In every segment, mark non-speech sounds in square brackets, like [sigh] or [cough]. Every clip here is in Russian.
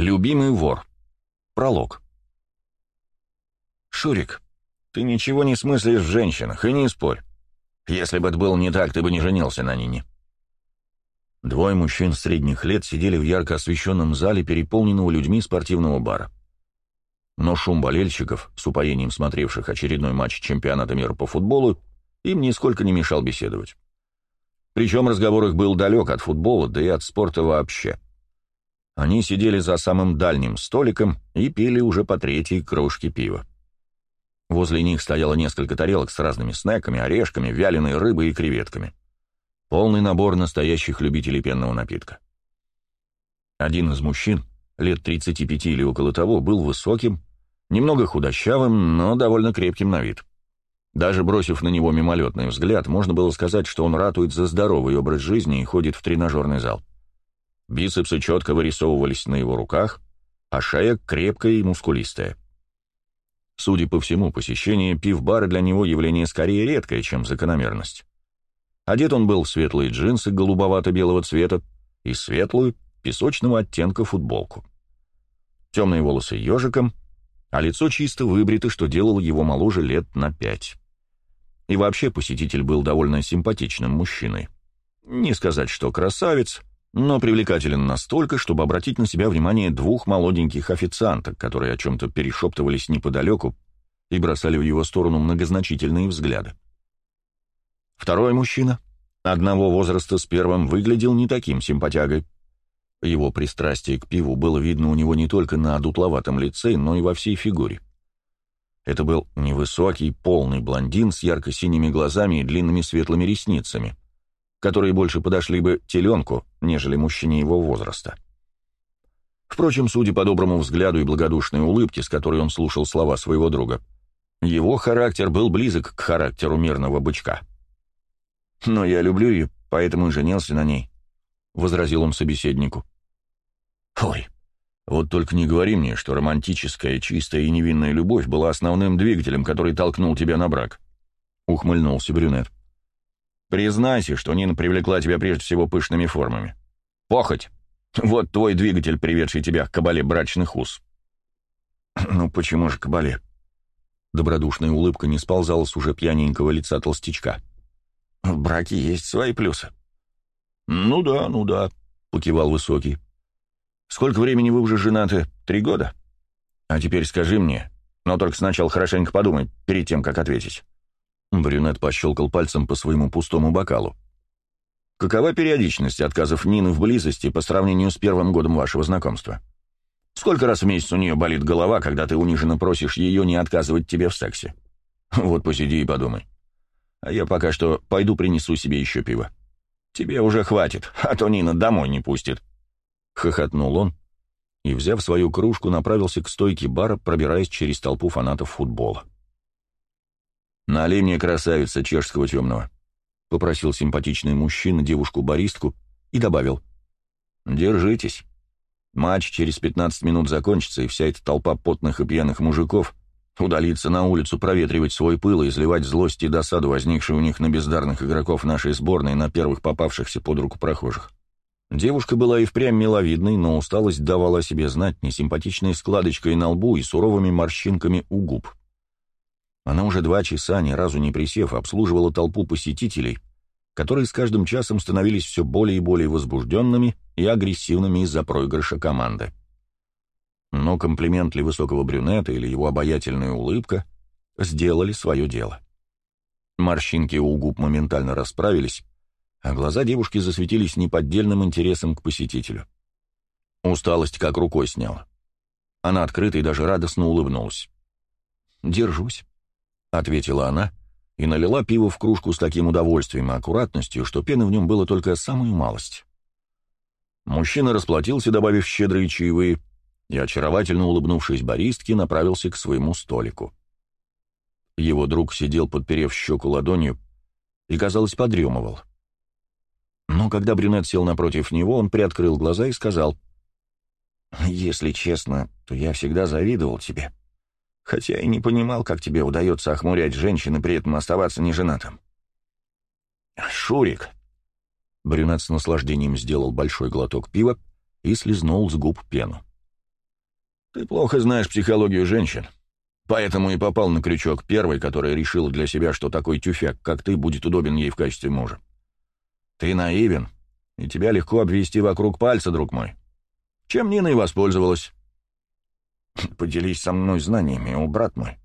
Любимый вор. Пролог. «Шурик, ты ничего не смыслишь в женщинах, и не спорь. Если бы это было не так, ты бы не женился на Нине». Двое мужчин средних лет сидели в ярко освещенном зале переполненного людьми спортивного бара. Но шум болельщиков, с упоением смотревших очередной матч чемпионата мира по футболу, им нисколько не мешал беседовать. Причем разговор их был далек от футбола, да и от спорта вообще. Они сидели за самым дальним столиком и пили уже по третьей кружке пива. Возле них стояло несколько тарелок с разными снеками, орешками, вяленой рыбой и креветками. Полный набор настоящих любителей пенного напитка. Один из мужчин, лет 35 или около того, был высоким, немного худощавым, но довольно крепким на вид. Даже бросив на него мимолетный взгляд, можно было сказать, что он ратует за здоровый образ жизни и ходит в тренажерный зал. Бицепсы четко вырисовывались на его руках, а шея крепкая и мускулистая. Судя по всему, посещение пив-бара для него явление скорее редкое, чем закономерность. Одет он был в светлые джинсы голубовато-белого цвета и светлую, песочного оттенка футболку. Темные волосы ежиком, а лицо чисто выбрито, что делало его моложе лет на пять. И вообще посетитель был довольно симпатичным мужчиной. Не сказать, что красавец, но привлекателен настолько, чтобы обратить на себя внимание двух молоденьких официанток, которые о чем-то перешептывались неподалеку и бросали в его сторону многозначительные взгляды. Второй мужчина, одного возраста с первым, выглядел не таким симпатягой. Его пристрастие к пиву было видно у него не только на дутловатом лице, но и во всей фигуре. Это был невысокий, полный блондин с ярко-синими глазами и длинными светлыми ресницами — которые больше подошли бы теленку, нежели мужчине его возраста. Впрочем, судя по доброму взгляду и благодушной улыбке, с которой он слушал слова своего друга, его характер был близок к характеру мирного бычка. «Но я люблю ее, поэтому и женился на ней», — возразил он собеседнику. «Ой, вот только не говори мне, что романтическая, чистая и невинная любовь была основным двигателем, который толкнул тебя на брак», — ухмыльнулся брюнет. Признайся, что Нина привлекла тебя прежде всего пышными формами. Похоть. Вот твой двигатель, приведший тебя к кабале брачных уз. [clears throat] Ну почему же кабале? Добродушная улыбка не сползала с уже пьяненького лица толстячка. В браке есть свои плюсы. Ну да, ну да, покивал Высокий. Сколько времени вы уже женаты? Три года? А теперь скажи мне, но только сначала хорошенько подумай, перед тем, как ответить. Брюнет пощелкал пальцем по своему пустому бокалу. «Какова периодичность отказов Нины в близости по сравнению с первым годом вашего знакомства? Сколько раз в месяц у нее болит голова, когда ты униженно просишь ее не отказывать тебе в сексе? Вот посиди и подумай. А я пока что пойду принесу себе еще пиво. Тебе уже хватит, а то Нина домой не пустит». Хохотнул он и, взяв свою кружку, направился к стойке бара, пробираясь через толпу фанатов футбола. «Налей мне красавица чешского темного», — попросил симпатичный мужчина девушку-баристку и добавил. «Держитесь. Матч через 15 минут закончится, и вся эта толпа потных и пьяных мужиков удалится на улицу проветривать свой пыл и изливать злость и досаду, возникшую у них на бездарных игроков нашей сборной на первых попавшихся под руку прохожих». Девушка была и впрямь миловидной, но усталость давала себе знать несимпатичной складочкой на лбу и суровыми морщинками у губ. Она уже два часа, ни разу не присев, обслуживала толпу посетителей, которые с каждым часом становились все более и более возбужденными и агрессивными из-за проигрыша команды. Но комплимент ли высокого брюнета или его обаятельная улыбка сделали свое дело. Морщинки у губ моментально расправились, а глаза девушки засветились неподдельным интересом к посетителю. Усталость как рукой сняла. Она открыто и даже радостно улыбнулась. «Держусь», — ответила она и налила пиво в кружку с таким удовольствием и аккуратностью, что пены в нем было только самую малость. Мужчина расплатился, добавив щедрые чаевые, и, очаровательно улыбнувшись баристке, направился к своему столику. Его друг сидел, подперев щеку ладонью, и, казалось, подремывал. Но когда брюнет сел напротив него, он приоткрыл глаза и сказал, «Если честно, то я всегда завидовал тебе хотя и не понимал, как тебе удается охмурять женщин и при этом оставаться неженатым. «Шурик!» Брюнет с наслаждением сделал большой глоток пива и слезнул с губ пену. Ты плохо знаешь психологию женщин. Поэтому и попал на крючок первый, который решил для себя, что такой тюфяк, как ты, будет удобен ей в качестве мужа. Ты наивен, и тебя легко обвести вокруг пальца, друг мой. Чем Нина и воспользовалась. [laughs] Поделись со мной знаниями, о, брат мой.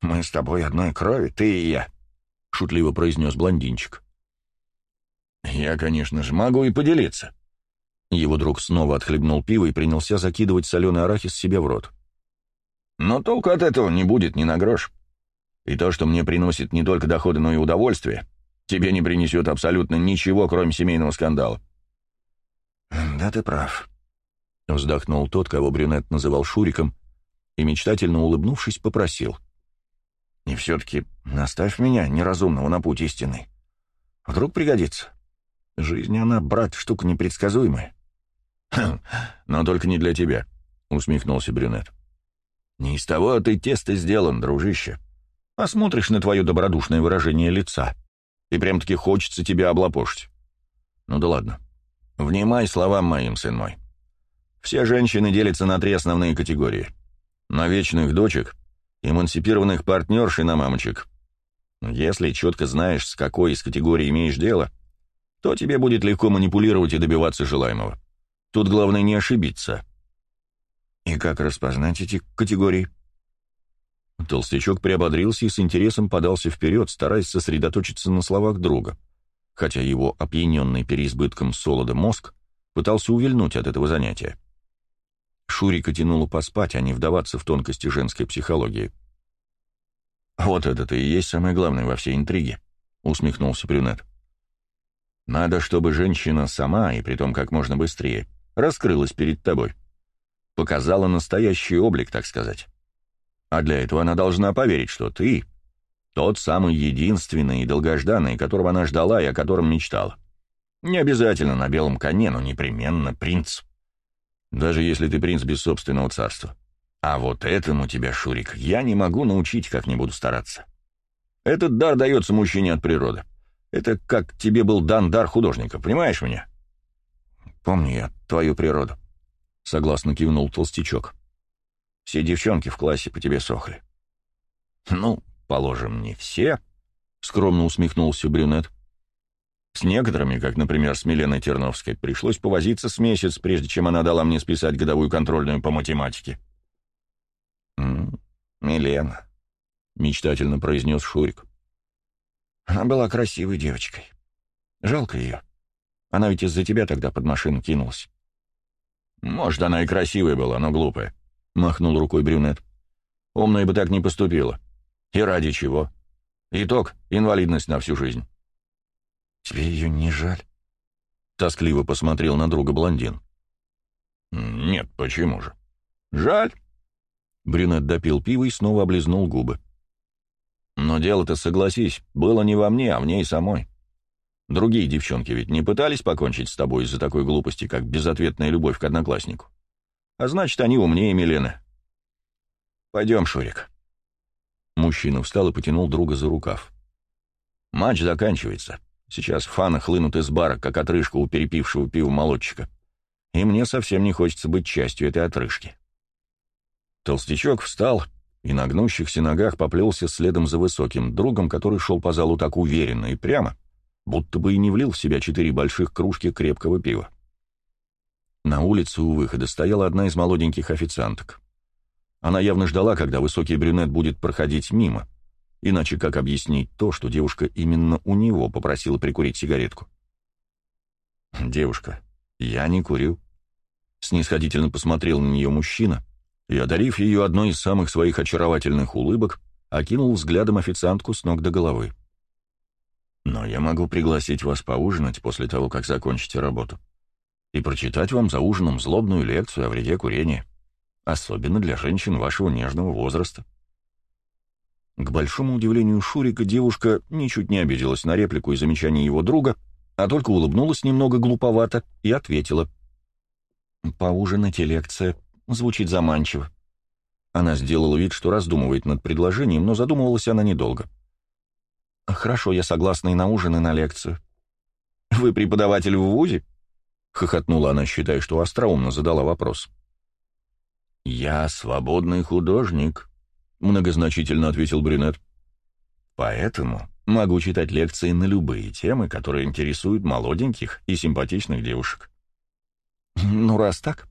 Мы с тобой одной крови, ты и я, — шутливо произнес блондинчик. Я, конечно же, могу и поделиться. Его друг снова отхлебнул пиво и принялся закидывать соленый арахис себе в рот. Но толку от этого не будет ни на грош. И то, что мне приносит не только доходы, но и удовольствие, тебе не принесет абсолютно ничего, кроме семейного скандала. «Да ты прав», — вздохнул тот, кого брюнет называл Шуриком, и, мечтательно улыбнувшись, попросил. «И все-таки наставь меня, неразумного, на путь истинный. Вдруг пригодится. Жизнь, она, брат, штука непредсказуемая». «Хм, но только не для тебя», — усмехнулся брюнет. «Не из того ты тесто сделан, дружище. Посмотришь на твое добродушное выражение лица, и прям-таки хочется тебя облапошить. Ну да ладно. Внимай словам моим, сын мой. Все женщины делятся на три основные категории. На вечных дочек, эмансипированных партнерш и на мамочек. Если четко знаешь, с какой из категорий имеешь дело, то тебе будет легко манипулировать и добиваться желаемого. Тут главное не ошибиться. И как распознать эти категории? Толстячок приободрился и с интересом подался вперед, стараясь сосредоточиться на словах друга, хотя его опьяненный переизбытком солода мозг пытался увильнуть от этого занятия. Шурика тянуло поспать, а не вдаваться в тонкости женской психологии. «Вот это-то и есть самое главное во всей интриге», — усмехнулся Брюнет. «Надо, чтобы женщина сама, и притом как можно быстрее, раскрылась перед тобой. Показала настоящий облик, так сказать. А для этого она должна поверить, что ты — тот самый единственный и долгожданный, которого она ждала и о котором мечтала. Не обязательно на белом коне, но непременно принц» даже если ты принц без собственного царства. А вот этому тебя, Шурик, я не могу научить, как не буду стараться. Этот дар дается мужчине от природы. Это как тебе был дан дар художника, понимаешь меня? Помню я твою природу, — согласно кивнул толстячок. Все девчонки в классе по тебе сохли. Ну, положим, не все, — скромно усмехнулся брюнет. С некоторыми, как, например, с Миленой Терновской, пришлось повозиться с месяц, прежде чем она дала мне списать годовую контрольную по математике. «М «Милена», — мечтательно произнес Шурик. «Она была красивой девочкой. Жалко ее. Она ведь из-за тебя тогда под машину кинулась». «Может, она и красивая была, но глупая», — махнул рукой брюнет. «Умная бы так не поступила. И ради чего? Итог — инвалидность на всю жизнь». «Тебе ее не жаль?» — тоскливо посмотрел на друга блондин. «Нет, почему же? Жаль?» Брюнет допил пиво и снова облизнул губы. «Но дело-то, согласись, было не во мне, а в ней самой. Другие девчонки ведь не пытались покончить с тобой из-за такой глупости, как безответная любовь к однокласснику. А значит, они умнее Милены. Пойдем, Шурик». Мужчина встал и потянул друга за рукав. «Матч заканчивается. Сейчас фаны хлынут из бара, как отрыжка у перепившего пива молодчика. И мне совсем не хочется быть частью этой отрыжки. Толстячок встал и на гнущихся ногах поплелся следом за высоким другом, который шел по залу так уверенно и прямо, будто бы и не влил в себя четыре больших кружки крепкого пива. На улице у выхода стояла одна из молоденьких официанток. Она явно ждала, когда высокий брюнет будет проходить мимо — Иначе как объяснить то, что девушка именно у него попросила прикурить сигаретку? «Девушка, я не курю». Снисходительно посмотрел на нее мужчина и, одарив ее одной из самых своих очаровательных улыбок, окинул взглядом официантку с ног до головы. «Но я могу пригласить вас поужинать после того, как закончите работу, и прочитать вам за ужином злобную лекцию о вреде курения, особенно для женщин вашего нежного возраста». К большому удивлению Шурика девушка ничуть не обиделась на реплику и замечание его друга, а только улыбнулась немного глуповато и ответила. «Поужинать и лекция. Звучит заманчиво». Она сделала вид, что раздумывает над предложением, но задумывалась она недолго. «Хорошо, я согласна и на ужин, и на лекцию». «Вы преподаватель в ВУЗе?» — хохотнула она, считая, что остроумно задала вопрос. «Я свободный художник», — многозначительно ответил брюнет. «Поэтому могу читать лекции на любые темы, которые интересуют молоденьких и симпатичных девушек». «Ну, раз так,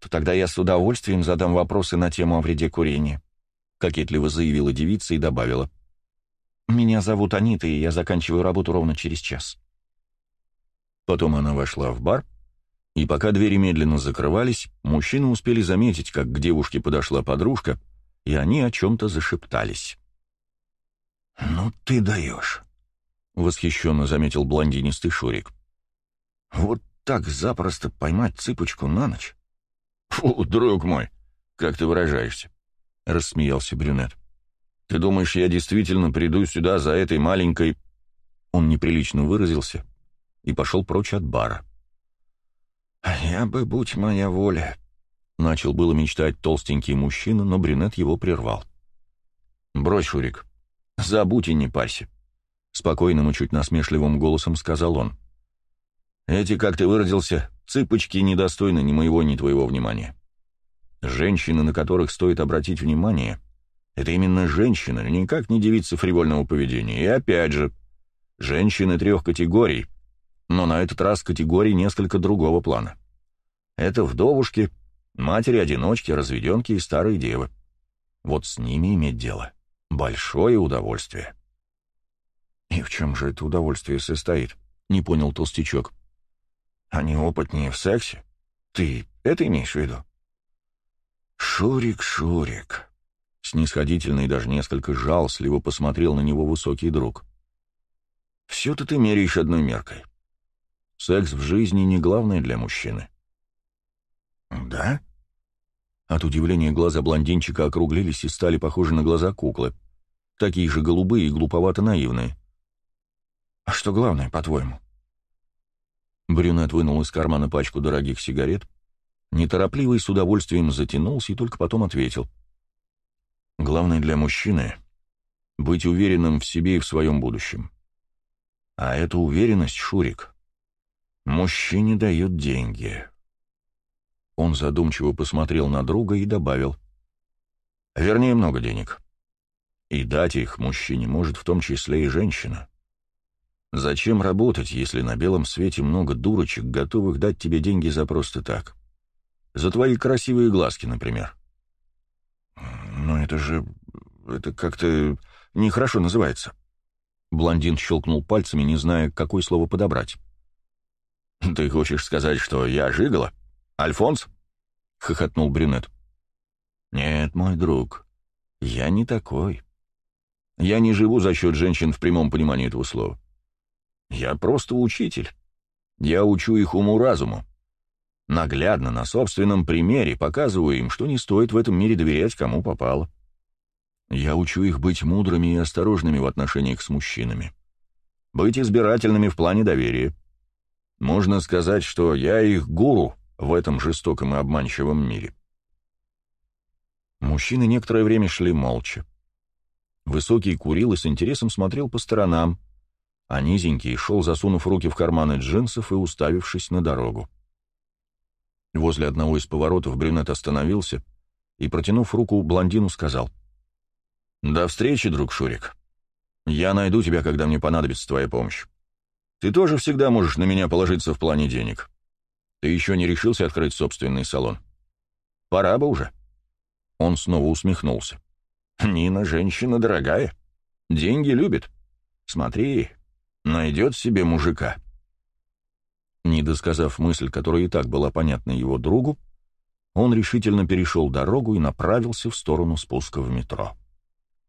то тогда я с удовольствием задам вопросы на тему о вреде курения», — кокетливо заявила девица и добавила. «Меня зовут Анита, и я заканчиваю работу ровно через час». Потом она вошла в бар, и пока двери медленно закрывались, мужчины успели заметить, как к девушке подошла подружка, и они о чем-то зашептались. «Ну ты даешь», — восхищенно заметил блондинистый Шурик. «Вот так запросто поймать цыпочку на ночь?» «Фу, друг мой, как ты выражаешься?» — рассмеялся брюнет. «Ты думаешь, я действительно приду сюда за этой маленькой...» Он неприлично выразился и пошел прочь от бара. «А я бы, будь моя воля...» Начал было мечтать толстенький мужчина, но брюнет его прервал. «Брось, Шурик, забудь и не парься», — спокойным и чуть насмешливым голосом сказал он. «Эти, как ты выразился, цыпочки недостойны ни моего, ни твоего внимания. Женщины, на которых стоит обратить внимание, это именно женщины, никак не девицы фривольного поведения. И опять же, женщины трех категорий, но на этот раз категории несколько другого плана. Это вдовушки, матери-одиночки, разведенки и старые девы. Вот с ними иметь дело. Большое удовольствие. «И в чем же это удовольствие состоит?» — не понял толстячок. «Они опытнее в сексе? Ты это имеешь в виду?» «Шурик, Шурик!» — снисходительно и даже несколько жалостливо посмотрел на него высокий друг. «Все-то ты меряешь одной меркой. Секс в жизни не главное для мужчины». «Да?» От удивления глаза блондинчика округлились и стали похожи на глаза куклы. Такие же голубые и глуповато-наивные. «А что главное, по-твоему?» Брюнет вынул из кармана пачку дорогих сигарет, неторопливо и с удовольствием затянулся и только потом ответил. «Главное для мужчины — быть уверенным в себе и в своем будущем. А эта уверенность, Шурик, мужчине дают деньги». Он задумчиво посмотрел на друга и добавил. «Вернее, много денег. И дать их мужчине может в том числе и женщина. Зачем работать, если на белом свете много дурочек, готовых дать тебе деньги за просто так? За твои красивые глазки, например». «Но это же... это как-то нехорошо называется». Блондин щелкнул пальцами, не зная, какое слово подобрать. «Ты хочешь сказать, что я жигала?» «Альфонс?» — хохотнул брюнет. «Нет, мой друг, я не такой. Я не живу за счет женщин в прямом понимании этого слова. Я просто учитель. Я учу их уму-разуму. Наглядно, на собственном примере показываю им, что не стоит в этом мире доверять кому попало. Я учу их быть мудрыми и осторожными в отношениях с мужчинами. Быть избирательными в плане доверия. Можно сказать, что я их гуру — в этом жестоком и обманчивом мире. Мужчины некоторое время шли молча. Высокий курил и с интересом смотрел по сторонам, а низенький шел, засунув руки в карманы джинсов и уставившись на дорогу. Возле одного из поворотов брюнет остановился и, протянув руку блондину, сказал «До встречи, друг Шурик. Я найду тебя, когда мне понадобится твоя помощь. Ты тоже всегда можешь на меня положиться в плане денег». Ты еще не решился открыть собственный салон? Пора бы уже. Он снова усмехнулся. Нина женщина дорогая. Деньги любит. Смотри, найдет себе мужика. Не досказав мысль, которая и так была понятна его другу, он решительно перешел дорогу и направился в сторону спуска в метро.